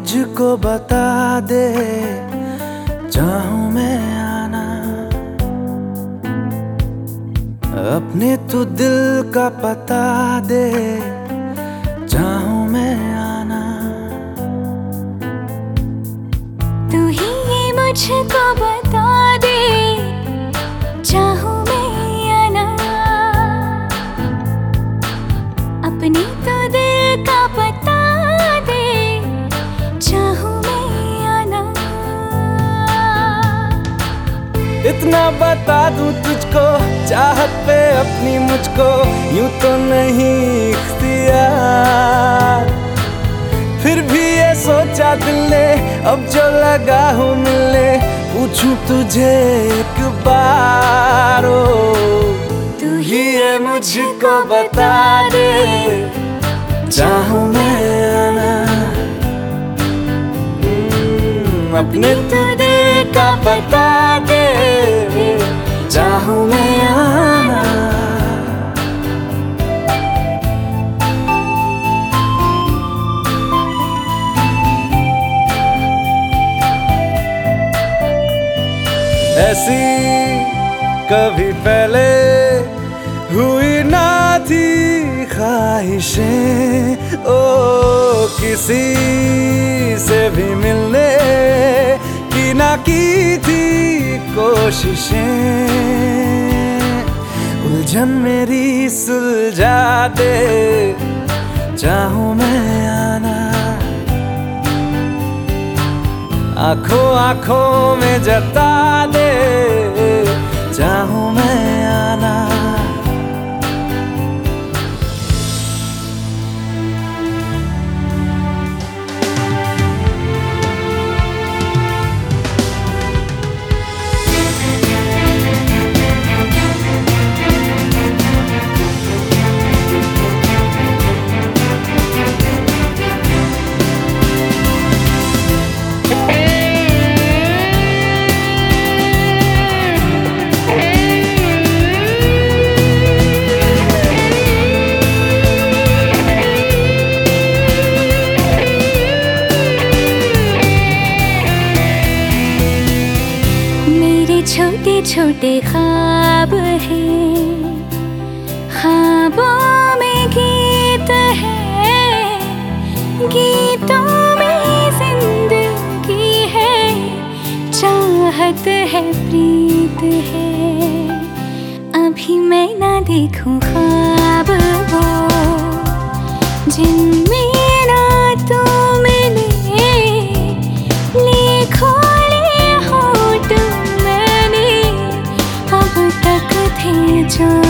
मुझको बता दे, चाहू मैं आना। अपने तू दिल का पता दे, चाहू मैं आना। तू ही मुझको बता इतना बता दूँ तुझको चाहत पे अपनी मुझको यूँ तो नहीं इख्तियार फिर भी ये सोचा दिल ने अब जो लगा हूँ मिलने पूछूँ तुझे एक बार ओ। तू ही ये मुझको बता दे चाहूँ मैं आना। हम्म, अपने तो दिल का बता ऐसी कभी पहले हुई ना थी ख्वाहिशें। ओ, किसी से भी मिलने की ना की थी कोशिशें। उलझन मेरी सुलझा दे, चाहूँ मैं आना। आँखों आँखों में जता दे चाहूँ मैं आना। छोटे छोटे ख्वाब हैं। ख्वाबों में गीत है। गीतों में ज़िंदगी है। चाहत है, प्रीत है। अभी मैं ना देखूँ ख्वाब वो जिनमें थे